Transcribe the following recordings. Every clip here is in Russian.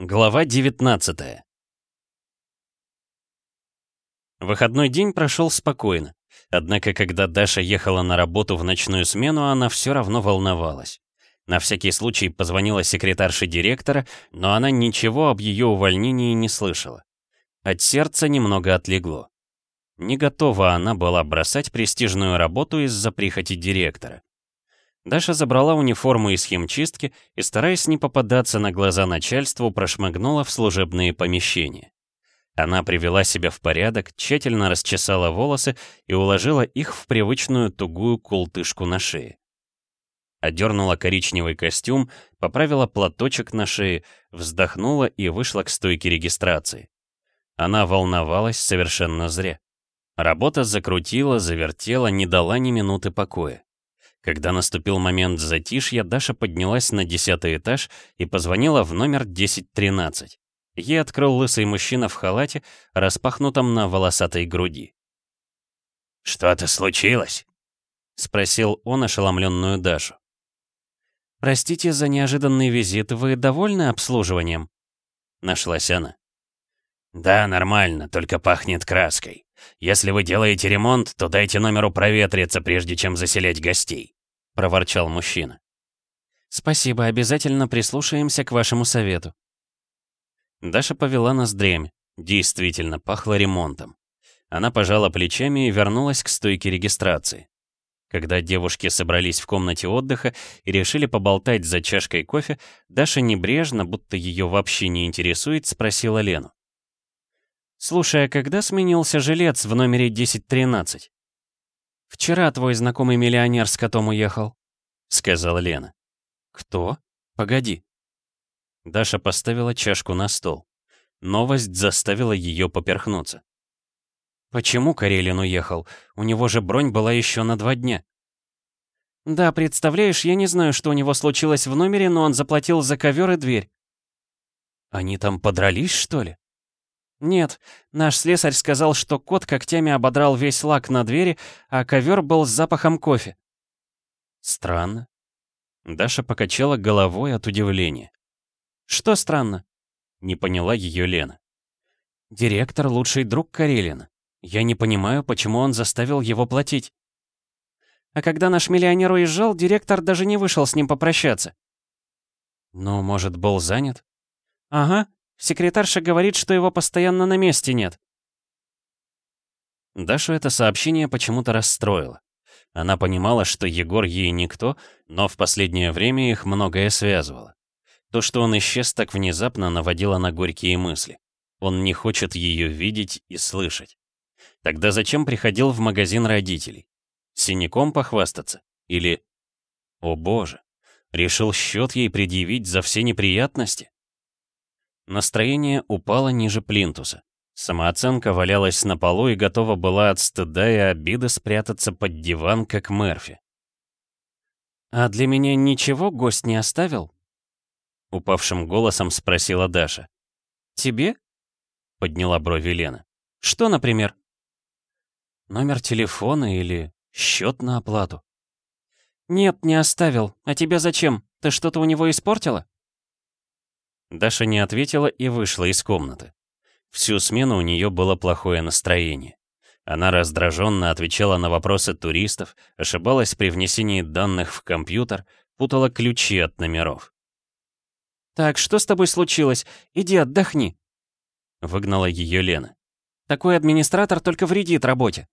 Глава 19 Выходной день прошел спокойно. Однако, когда Даша ехала на работу в ночную смену, она все равно волновалась. На всякий случай позвонила секретарше директора, но она ничего об ее увольнении не слышала. От сердца немного отлегло. Не готова она была бросать престижную работу из-за прихоти директора. Даша забрала униформу из химчистки и, стараясь не попадаться на глаза начальству, прошмыгнула в служебные помещения. Она привела себя в порядок, тщательно расчесала волосы и уложила их в привычную тугую култышку на шее. Одернула коричневый костюм, поправила платочек на шее, вздохнула и вышла к стойке регистрации. Она волновалась совершенно зря. Работа закрутила, завертела, не дала ни минуты покоя. Когда наступил момент затишья, Даша поднялась на десятый этаж и позвонила в номер 1013. Ей открыл лысый мужчина в халате, распахнутом на волосатой груди. «Что-то случилось?» — спросил он ошеломленную Дашу. «Простите за неожиданный визит, вы довольны обслуживанием?» — нашлась она. «Да, нормально, только пахнет краской. Если вы делаете ремонт, то дайте номеру проветриться, прежде чем заселять гостей». — проворчал мужчина. «Спасибо, обязательно прислушаемся к вашему совету». Даша повела ноздрями. Действительно, пахло ремонтом. Она пожала плечами и вернулась к стойке регистрации. Когда девушки собрались в комнате отдыха и решили поболтать за чашкой кофе, Даша небрежно, будто ее вообще не интересует, спросила Лену. «Слушай, а когда сменился жилец в номере 1013?» «Вчера твой знакомый миллионер с котом уехал», — сказала Лена. «Кто? Погоди». Даша поставила чашку на стол. Новость заставила ее поперхнуться. «Почему Карелин уехал? У него же бронь была еще на два дня». «Да, представляешь, я не знаю, что у него случилось в номере, но он заплатил за ковер и дверь». «Они там подрались, что ли?» «Нет, наш слесарь сказал, что кот когтями ободрал весь лак на двери, а ковер был с запахом кофе». «Странно». Даша покачала головой от удивления. «Что странно?» — не поняла ее Лена. «Директор — лучший друг Карелина. Я не понимаю, почему он заставил его платить». А когда наш миллионер уезжал, директор даже не вышел с ним попрощаться. «Ну, может, был занят?» «Ага, Секретарша говорит, что его постоянно на месте нет. Дашу это сообщение почему-то расстроило. Она понимала, что Егор ей никто, но в последнее время их многое связывало. То, что он исчез так внезапно, наводило на горькие мысли. Он не хочет ее видеть и слышать. Тогда зачем приходил в магазин родителей? Синяком похвастаться? Или... О боже! Решил счет ей предъявить за все неприятности? Настроение упало ниже плинтуса. Самооценка валялась на полу и готова была от стыда и обиды спрятаться под диван, как Мерфи. «А для меня ничего гость не оставил?» Упавшим голосом спросила Даша. «Тебе?» — подняла брови Лена. «Что, например?» «Номер телефона или счет на оплату?» «Нет, не оставил. А тебе зачем? Ты что-то у него испортила?» Даша не ответила и вышла из комнаты. Всю смену у нее было плохое настроение. Она раздраженно отвечала на вопросы туристов, ошибалась при внесении данных в компьютер, путала ключи от номеров. «Так, что с тобой случилось? Иди отдохни!» Выгнала ее Лена. «Такой администратор только вредит работе».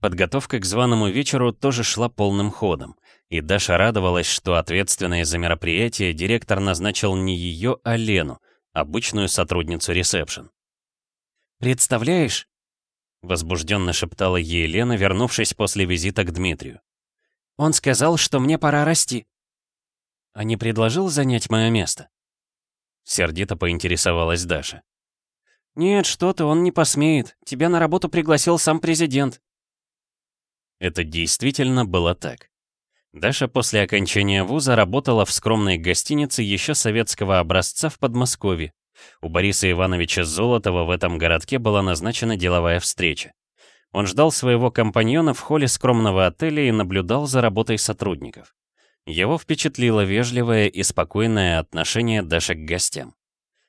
Подготовка к званому вечеру тоже шла полным ходом, и Даша радовалась, что ответственной за мероприятие директор назначил не ее, а Лену, обычную сотрудницу ресепшн. «Представляешь?» — возбужденно шептала ей Лена, вернувшись после визита к Дмитрию. «Он сказал, что мне пора расти». «А не предложил занять мое место?» Сердито поинтересовалась Даша. «Нет, что ты, он не посмеет. Тебя на работу пригласил сам президент». Это действительно было так. Даша после окончания вуза работала в скромной гостинице еще советского образца в Подмосковье. У Бориса Ивановича Золотова в этом городке была назначена деловая встреча. Он ждал своего компаньона в холле скромного отеля и наблюдал за работой сотрудников. Его впечатлило вежливое и спокойное отношение Даши к гостям.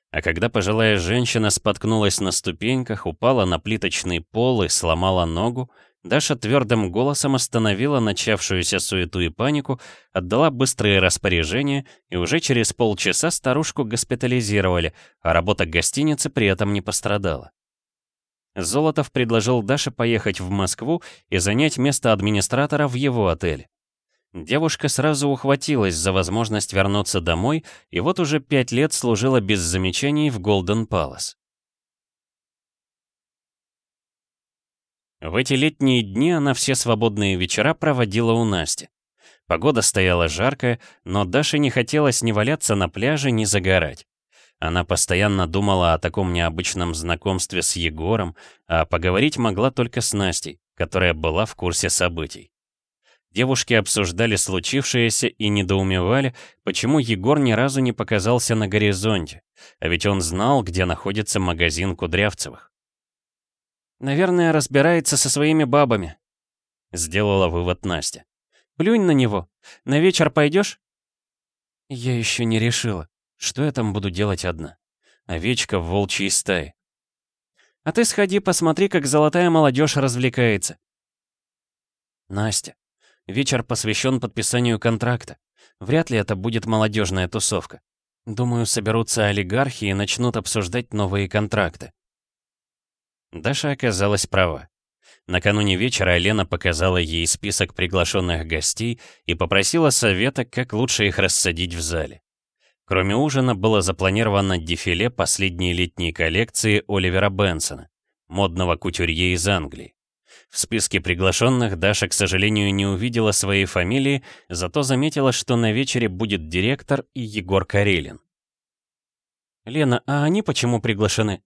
А когда пожилая женщина споткнулась на ступеньках, упала на плиточный пол и сломала ногу, Даша твердым голосом остановила начавшуюся суету и панику, отдала быстрые распоряжения, и уже через полчаса старушку госпитализировали, а работа гостиницы при этом не пострадала. Золотов предложил Даше поехать в Москву и занять место администратора в его отеле. Девушка сразу ухватилась за возможность вернуться домой и вот уже пять лет служила без замечаний в Голден Палас. В эти летние дни она все свободные вечера проводила у Насти. Погода стояла жаркая, но Даше не хотелось ни валяться на пляже, ни загорать. Она постоянно думала о таком необычном знакомстве с Егором, а поговорить могла только с Настей, которая была в курсе событий. Девушки обсуждали случившееся и недоумевали, почему Егор ни разу не показался на горизонте, а ведь он знал, где находится магазин Кудрявцевых. «Наверное, разбирается со своими бабами», — сделала вывод Настя. «Плюнь на него. На вечер пойдешь?» «Я еще не решила, что я там буду делать одна. Овечка в волчьей стае». «А ты сходи, посмотри, как золотая молодежь развлекается». «Настя, Вечер посвящен подписанию контракта. Вряд ли это будет молодежная тусовка. Думаю, соберутся олигархи и начнут обсуждать новые контракты. Даша оказалась права. Накануне вечера Лена показала ей список приглашенных гостей и попросила совета, как лучше их рассадить в зале. Кроме ужина было запланировано дефиле последней летней коллекции Оливера Бенсона, модного кутюрье из Англии. В списке приглашенных Даша, к сожалению, не увидела своей фамилии, зато заметила, что на вечере будет директор и Егор Карелин. «Лена, а они почему приглашены?»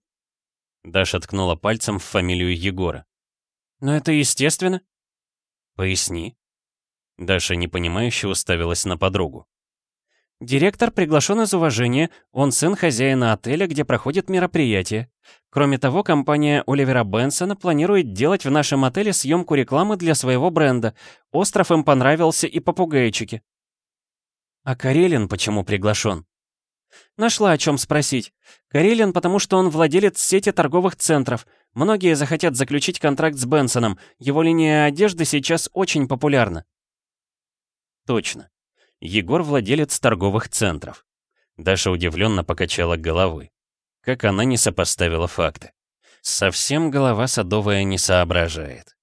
Даша ткнула пальцем в фамилию Егора. «Но это естественно». «Поясни». Даша непонимающе уставилась на подругу. Директор приглашен из уважения, он сын хозяина отеля, где проходит мероприятие. Кроме того, компания Оливера Бенсона планирует делать в нашем отеле съемку рекламы для своего бренда. Остров им понравился и попугайчики. А Карелин почему приглашен? Нашла о чем спросить. Карелин, потому что он владелец сети торговых центров. Многие захотят заключить контракт с Бенсоном. Его линия одежды сейчас очень популярна. Точно. Егор владелец торговых центров. Даша удивленно покачала головой. Как она не сопоставила факты. Совсем голова садовая не соображает.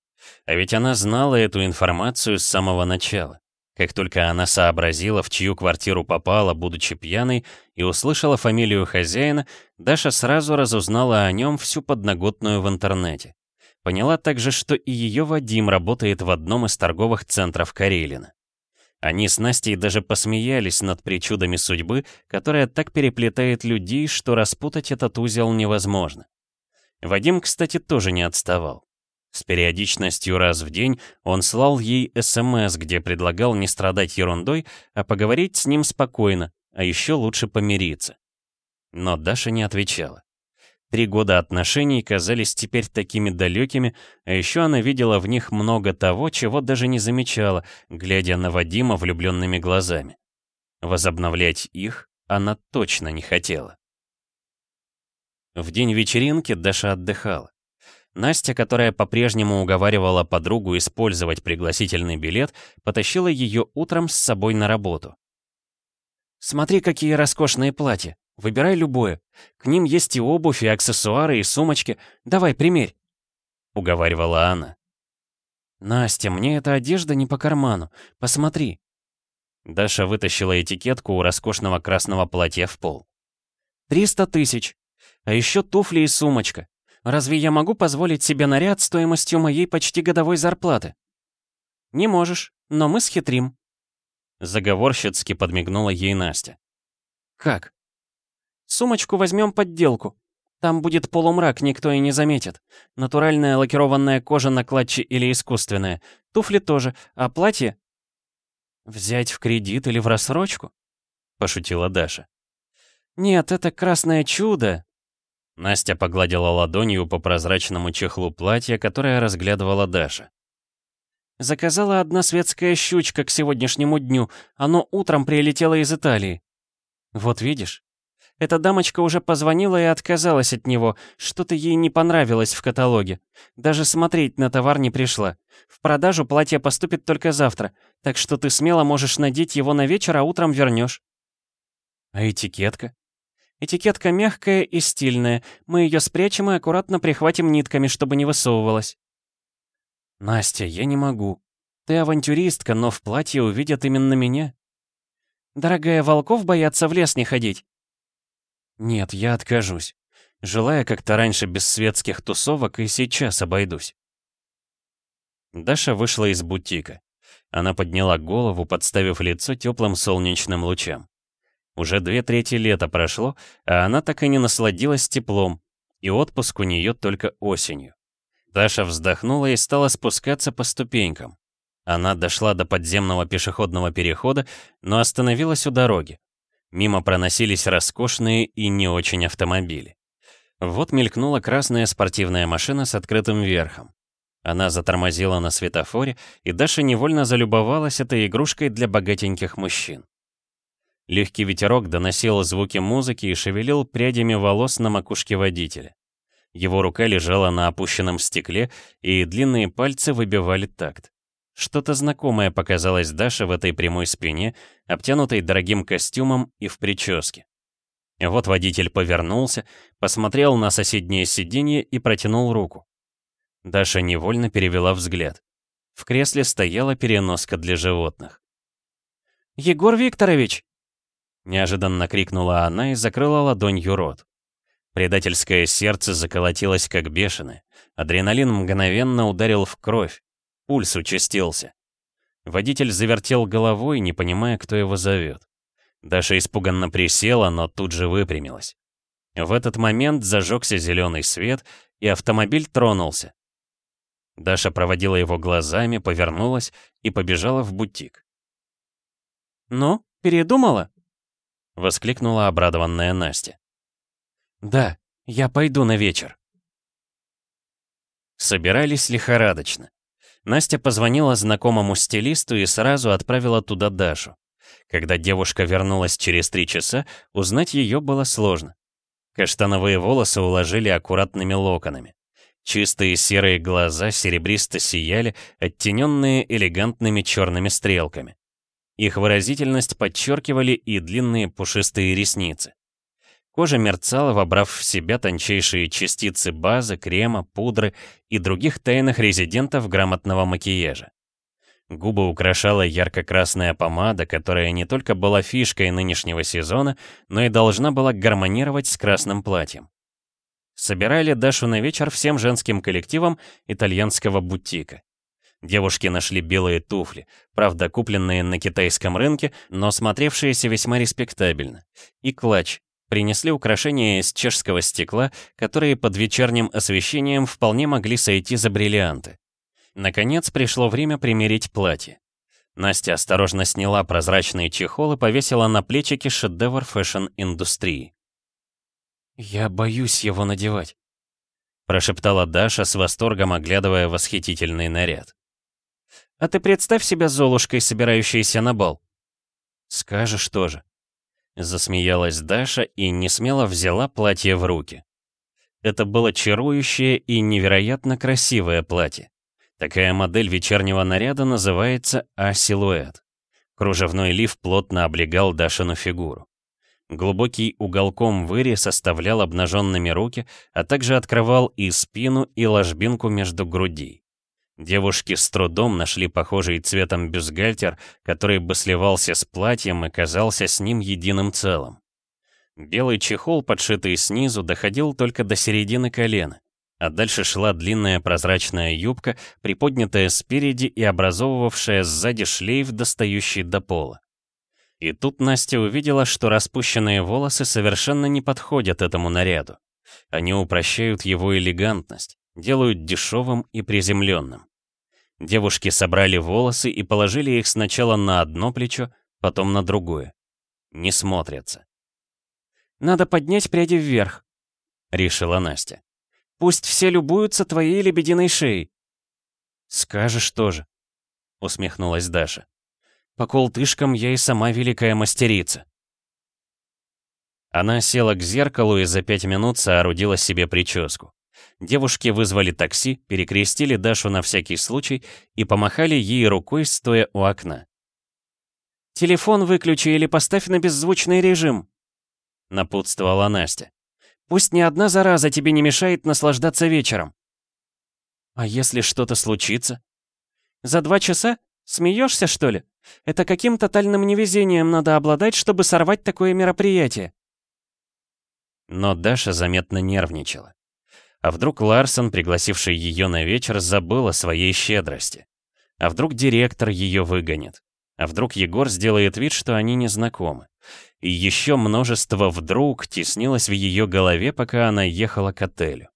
А ведь она знала эту информацию с самого начала. Как только она сообразила, в чью квартиру попала, будучи пьяной, и услышала фамилию хозяина, Даша сразу разузнала о нем всю подноготную в интернете. Поняла также, что и ее Вадим работает в одном из торговых центров Карелина. Они с Настей даже посмеялись над причудами судьбы, которая так переплетает людей, что распутать этот узел невозможно. Вадим, кстати, тоже не отставал. С периодичностью раз в день он слал ей СМС, где предлагал не страдать ерундой, а поговорить с ним спокойно, а еще лучше помириться. Но Даша не отвечала. Три года отношений казались теперь такими далекими, а еще она видела в них много того, чего даже не замечала, глядя на Вадима влюбленными глазами. Возобновлять их она точно не хотела. В день вечеринки Даша отдыхала. Настя, которая по-прежнему уговаривала подругу использовать пригласительный билет, потащила ее утром с собой на работу. «Смотри, какие роскошные платья!» Выбирай любое. К ним есть и обувь, и аксессуары, и сумочки. Давай, примерь!» — уговаривала она. «Настя, мне эта одежда не по карману. Посмотри». Даша вытащила этикетку у роскошного красного платья в пол. «Триста тысяч. А еще туфли и сумочка. Разве я могу позволить себе наряд стоимостью моей почти годовой зарплаты?» «Не можешь, но мы схитрим». Заговорщицки подмигнула ей Настя. «Как?» Сумочку возьмем подделку. Там будет полумрак, никто и не заметит. Натуральная лакированная кожа на клатче или искусственная. Туфли тоже, а платье... «Взять в кредит или в рассрочку?» — пошутила Даша. «Нет, это красное чудо!» Настя погладила ладонью по прозрачному чехлу платья, которое разглядывала Даша. Заказала одна светская щучка к сегодняшнему дню. Оно утром прилетело из Италии. Вот видишь? Эта дамочка уже позвонила и отказалась от него. Что-то ей не понравилось в каталоге. Даже смотреть на товар не пришла. В продажу платье поступит только завтра, так что ты смело можешь надеть его на вечер, а утром вернешь. А этикетка? Этикетка мягкая и стильная. Мы ее спрячем и аккуратно прихватим нитками, чтобы не высовывалась. Настя, я не могу. Ты авантюристка, но в платье увидят именно меня. Дорогая, волков боятся в лес не ходить. Нет, я откажусь. Желая как-то раньше без светских тусовок и сейчас обойдусь. Даша вышла из бутика. Она подняла голову, подставив лицо теплым солнечным лучам. Уже две трети лета прошло, а она так и не насладилась теплом, и отпуск у нее только осенью. Даша вздохнула и стала спускаться по ступенькам. Она дошла до подземного пешеходного перехода, но остановилась у дороги. Мимо проносились роскошные и не очень автомобили. Вот мелькнула красная спортивная машина с открытым верхом. Она затормозила на светофоре, и Даша невольно залюбовалась этой игрушкой для богатеньких мужчин. Легкий ветерок доносил звуки музыки и шевелил прядями волос на макушке водителя. Его рука лежала на опущенном стекле, и длинные пальцы выбивали такт. Что-то знакомое показалось Даше в этой прямой спине, обтянутой дорогим костюмом и в прическе. Вот водитель повернулся, посмотрел на соседнее сиденье и протянул руку. Даша невольно перевела взгляд. В кресле стояла переноска для животных. «Егор Викторович!» Неожиданно крикнула она и закрыла ладонью рот. Предательское сердце заколотилось как бешеное. Адреналин мгновенно ударил в кровь. Пульс участился. Водитель завертел головой, не понимая, кто его зовет. Даша испуганно присела, но тут же выпрямилась. В этот момент зажегся зеленый свет, и автомобиль тронулся. Даша проводила его глазами, повернулась и побежала в бутик. «Ну, передумала?» — воскликнула обрадованная Настя. «Да, я пойду на вечер». Собирались лихорадочно. Настя позвонила знакомому стилисту и сразу отправила туда Дашу. Когда девушка вернулась через три часа, узнать ее было сложно. Каштановые волосы уложили аккуратными локонами. Чистые серые глаза серебристо сияли, оттененные элегантными черными стрелками. Их выразительность подчеркивали и длинные пушистые ресницы. Кожа мерцала, вобрав в себя тончайшие частицы базы, крема, пудры и других тайных резидентов грамотного макияжа. Губы украшала ярко-красная помада, которая не только была фишкой нынешнего сезона, но и должна была гармонировать с красным платьем. Собирали Дашу на вечер всем женским коллективом итальянского бутика. Девушки нашли белые туфли, правда, купленные на китайском рынке, но смотревшиеся весьма респектабельно, и клатч, Принесли украшения из чешского стекла, которые под вечерним освещением вполне могли сойти за бриллианты. Наконец пришло время примерить платье. Настя осторожно сняла прозрачный чехол и повесила на плечики шедевр фэшн-индустрии. «Я боюсь его надевать», — прошептала Даша с восторгом, оглядывая восхитительный наряд. «А ты представь себя Золушкой, собирающейся на бал». «Скажешь тоже», Засмеялась Даша и несмело взяла платье в руки. Это было чарующее и невероятно красивое платье. Такая модель вечернего наряда называется А-силуэт. Кружевной лиф плотно облегал Дашину фигуру. Глубокий уголком вырез составлял обнаженными руки, а также открывал и спину, и ложбинку между грудей. Девушки с трудом нашли похожий цветом бюстгальтер, который бы сливался с платьем и казался с ним единым целым. Белый чехол, подшитый снизу, доходил только до середины колена, а дальше шла длинная прозрачная юбка, приподнятая спереди и образовывавшая сзади шлейф, достающий до пола. И тут Настя увидела, что распущенные волосы совершенно не подходят этому наряду. Они упрощают его элегантность, делают дешевым и приземленным. Девушки собрали волосы и положили их сначала на одно плечо, потом на другое. Не смотрятся. «Надо поднять пряди вверх», — решила Настя. «Пусть все любуются твоей лебединой шеей». «Скажешь тоже». — усмехнулась Даша. «По колтышкам я и сама великая мастерица». Она села к зеркалу и за пять минут соорудила себе прическу. Девушки вызвали такси, перекрестили Дашу на всякий случай и помахали ей рукой, стоя у окна. «Телефон выключи или поставь на беззвучный режим», — напутствовала Настя. «Пусть ни одна зараза тебе не мешает наслаждаться вечером». «А если что-то случится?» «За два часа? Смеешься, что ли? Это каким тотальным невезением надо обладать, чтобы сорвать такое мероприятие?» Но Даша заметно нервничала. А вдруг Ларсон, пригласивший ее на вечер, забыл о своей щедрости? А вдруг директор ее выгонит? А вдруг Егор сделает вид, что они не знакомы? И еще множество «вдруг» теснилось в ее голове, пока она ехала к отелю.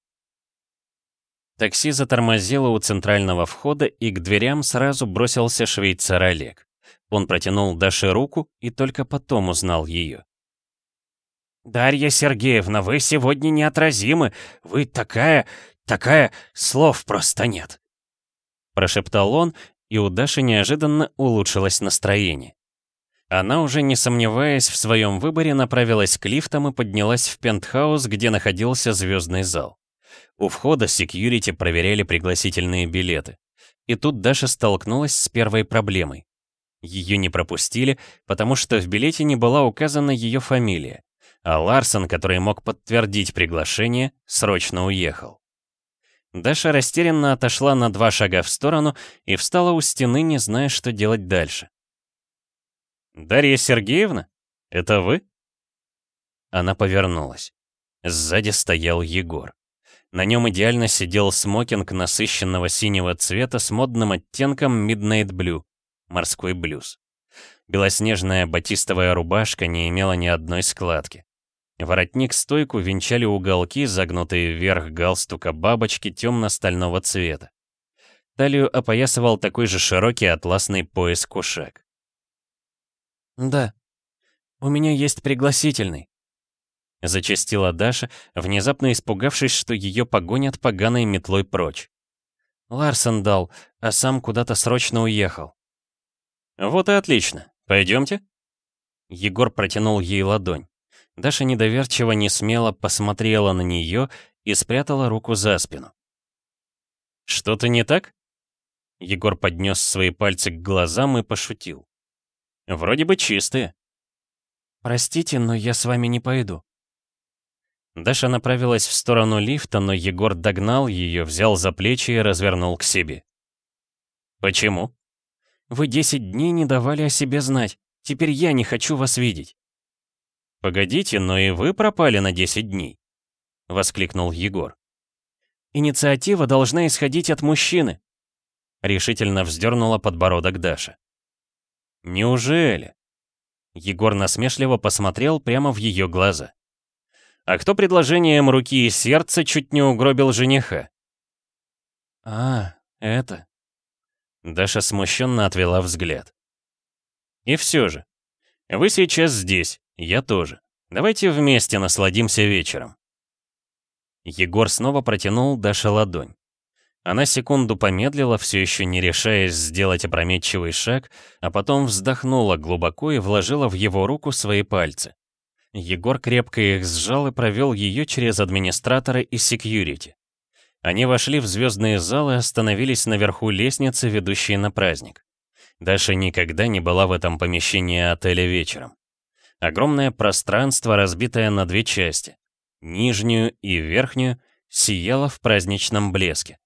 Такси затормозило у центрального входа, и к дверям сразу бросился швейцар Олег. Он протянул Даше руку и только потом узнал ее. «Дарья Сергеевна, вы сегодня неотразимы. Вы такая... такая... слов просто нет!» Прошептал он, и у Даши неожиданно улучшилось настроение. Она, уже не сомневаясь в своем выборе, направилась к лифтам и поднялась в пентхаус, где находился звездный зал. У входа секьюрити проверяли пригласительные билеты. И тут Даша столкнулась с первой проблемой. Ее не пропустили, потому что в билете не была указана ее фамилия а Ларсон, который мог подтвердить приглашение, срочно уехал. Даша растерянно отошла на два шага в сторону и встала у стены, не зная, что делать дальше. «Дарья Сергеевна? Это вы?» Она повернулась. Сзади стоял Егор. На нем идеально сидел смокинг насыщенного синего цвета с модным оттенком Midnight Blue, морской блюз. Белоснежная батистовая рубашка не имела ни одной складки. Воротник-стойку венчали уголки, загнутые вверх галстука бабочки темно-стального цвета. Талию опоясывал такой же широкий атласный пояс-кушак. «Да, у меня есть пригласительный», — зачастила Даша, внезапно испугавшись, что ее погонят поганой метлой прочь. Ларсон дал, а сам куда-то срочно уехал. «Вот и отлично. Пойдемте?» Егор протянул ей ладонь. Даша недоверчиво не смело посмотрела на нее и спрятала руку за спину. «Что-то не так?» Егор поднес свои пальцы к глазам и пошутил. «Вроде бы чистые». «Простите, но я с вами не пойду». Даша направилась в сторону лифта, но Егор догнал ее, взял за плечи и развернул к себе. «Почему?» «Вы десять дней не давали о себе знать. Теперь я не хочу вас видеть». «Погодите, но и вы пропали на 10 дней», — воскликнул Егор. «Инициатива должна исходить от мужчины», — решительно вздернула подбородок Даша. «Неужели?» Егор насмешливо посмотрел прямо в ее глаза. «А кто предложением руки и сердца чуть не угробил жениха?» «А, это...» Даша смущенно отвела взгляд. «И все же, вы сейчас здесь, я тоже. Давайте вместе насладимся вечером. Егор снова протянул Даше ладонь. Она секунду помедлила, все еще не решаясь сделать опрометчивый шаг, а потом вздохнула глубоко и вложила в его руку свои пальцы. Егор крепко их сжал и провел ее через администратора и секьюрити. Они вошли в звездные залы и остановились наверху лестницы, ведущей на праздник. Даша никогда не была в этом помещении отеля вечером. Огромное пространство, разбитое на две части. Нижнюю и верхнюю сияло в праздничном блеске.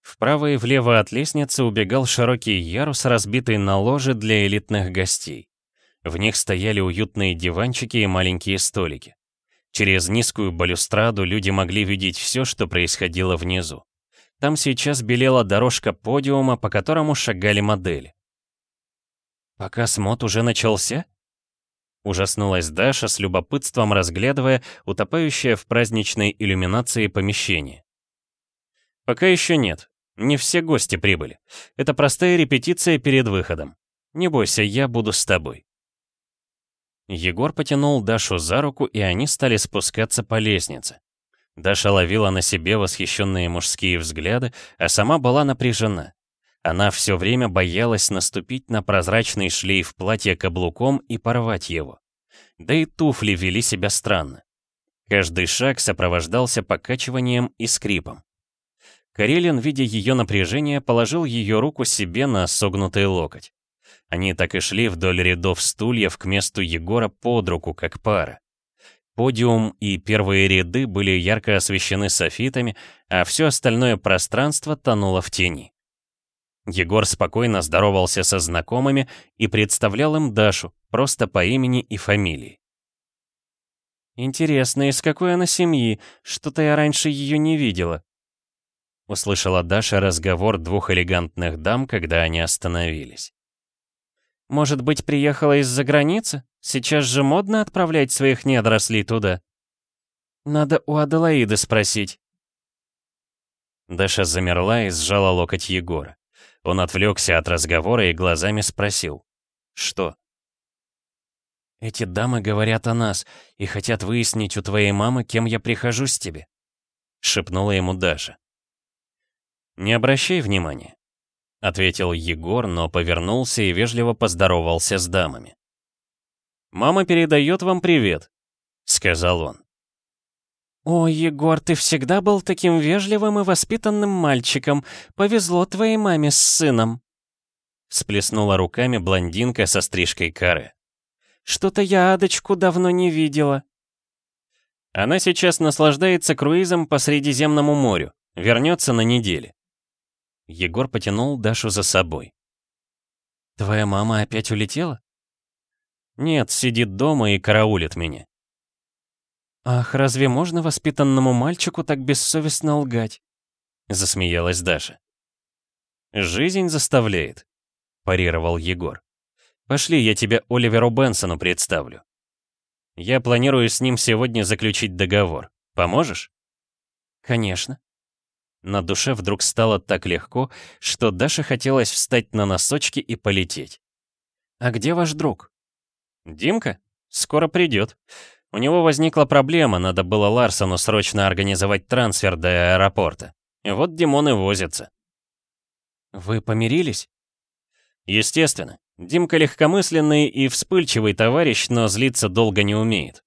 Вправо и влево от лестницы убегал широкий ярус, разбитый на ложе для элитных гостей. В них стояли уютные диванчики и маленькие столики. Через низкую балюстраду люди могли видеть все, что происходило внизу. Там сейчас белела дорожка подиума, по которому шагали модели. «Пока смот уже начался?» Ужаснулась Даша с любопытством, разглядывая утопающее в праздничной иллюминации помещение. «Пока еще нет. Не все гости прибыли. Это простая репетиция перед выходом. Не бойся, я буду с тобой». Егор потянул Дашу за руку, и они стали спускаться по лестнице. Даша ловила на себе восхищенные мужские взгляды, а сама была напряжена. Она все время боялась наступить на прозрачный шлейф платья каблуком и порвать его. Да и туфли вели себя странно. Каждый шаг сопровождался покачиванием и скрипом. Карелин, видя ее напряжение, положил ее руку себе на согнутый локоть. Они так и шли вдоль рядов стульев к месту Егора под руку, как пара. Подиум и первые ряды были ярко освещены софитами, а все остальное пространство тонуло в тени. Егор спокойно здоровался со знакомыми и представлял им Дашу, просто по имени и фамилии. «Интересно, из какой она семьи? Что-то я раньше ее не видела», Услышала Даша разговор двух элегантных дам, когда они остановились. «Может быть, приехала из-за границы? Сейчас же модно отправлять своих недорослей туда?» «Надо у Аделаиды спросить». Даша замерла и сжала локоть Егора. Он отвлекся от разговора и глазами спросил. «Что?» «Эти дамы говорят о нас и хотят выяснить у твоей мамы, кем я прихожусь тебе», — шепнула ему Даша. «Не обращай внимания», — ответил Егор, но повернулся и вежливо поздоровался с дамами. «Мама передает вам привет», — сказал он. «О, Егор, ты всегда был таким вежливым и воспитанным мальчиком. Повезло твоей маме с сыном», — сплеснула руками блондинка со стрижкой кары. «Что-то я Адочку давно не видела». Она сейчас наслаждается круизом по Средиземному морю, вернется на неделе. Егор потянул Дашу за собой. «Твоя мама опять улетела?» «Нет, сидит дома и караулит меня». «Ах, разве можно воспитанному мальчику так бессовестно лгать?» Засмеялась Даша. «Жизнь заставляет», — парировал Егор. «Пошли, я тебя Оливеру Бенсону представлю. Я планирую с ним сегодня заключить договор. Поможешь?» «Конечно». На душе вдруг стало так легко, что Даше хотелось встать на носочки и полететь. «А где ваш друг?» «Димка? Скоро придет. У него возникла проблема, надо было Ларсону срочно организовать трансфер до аэропорта. И вот Димон и возится». «Вы помирились?» «Естественно. Димка легкомысленный и вспыльчивый товарищ, но злиться долго не умеет».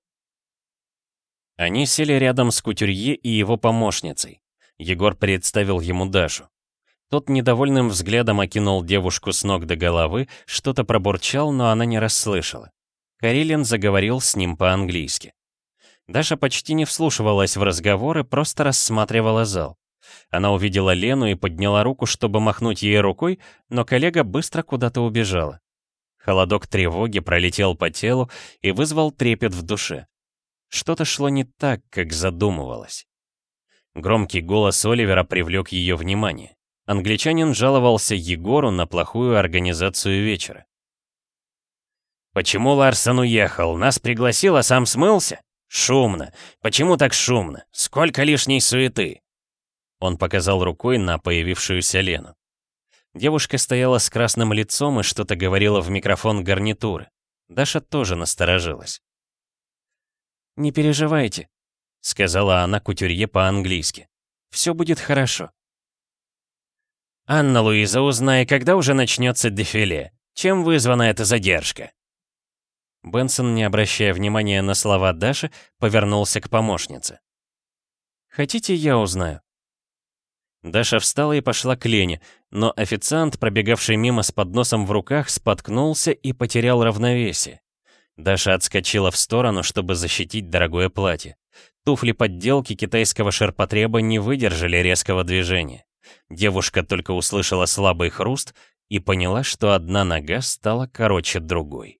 Они сели рядом с Кутюрье и его помощницей. Егор представил ему Дашу. Тот недовольным взглядом окинул девушку с ног до головы, что-то пробурчал, но она не расслышала. Карелин заговорил с ним по-английски. Даша почти не вслушивалась в разговоры, просто рассматривала зал. Она увидела Лену и подняла руку, чтобы махнуть ей рукой, но коллега быстро куда-то убежала. Холодок тревоги пролетел по телу и вызвал трепет в душе. Что-то шло не так, как задумывалось. Громкий голос Оливера привлек ее внимание. Англичанин жаловался Егору на плохую организацию вечера. «Почему Ларсон уехал? Нас пригласил, а сам смылся? Шумно. Почему так шумно? Сколько лишней суеты?» Он показал рукой на появившуюся Лену. Девушка стояла с красным лицом и что-то говорила в микрофон гарнитуры. Даша тоже насторожилась. «Не переживайте», — сказала она кутюрье по-английски. «Все будет хорошо». «Анна Луиза, узнай, когда уже начнется дефиле? Чем вызвана эта задержка?» Бенсон, не обращая внимания на слова Даши, повернулся к помощнице. «Хотите, я узнаю?» Даша встала и пошла к Лене, но официант, пробегавший мимо с подносом в руках, споткнулся и потерял равновесие. Даша отскочила в сторону, чтобы защитить дорогое платье. Туфли подделки китайского ширпотреба не выдержали резкого движения. Девушка только услышала слабый хруст и поняла, что одна нога стала короче другой.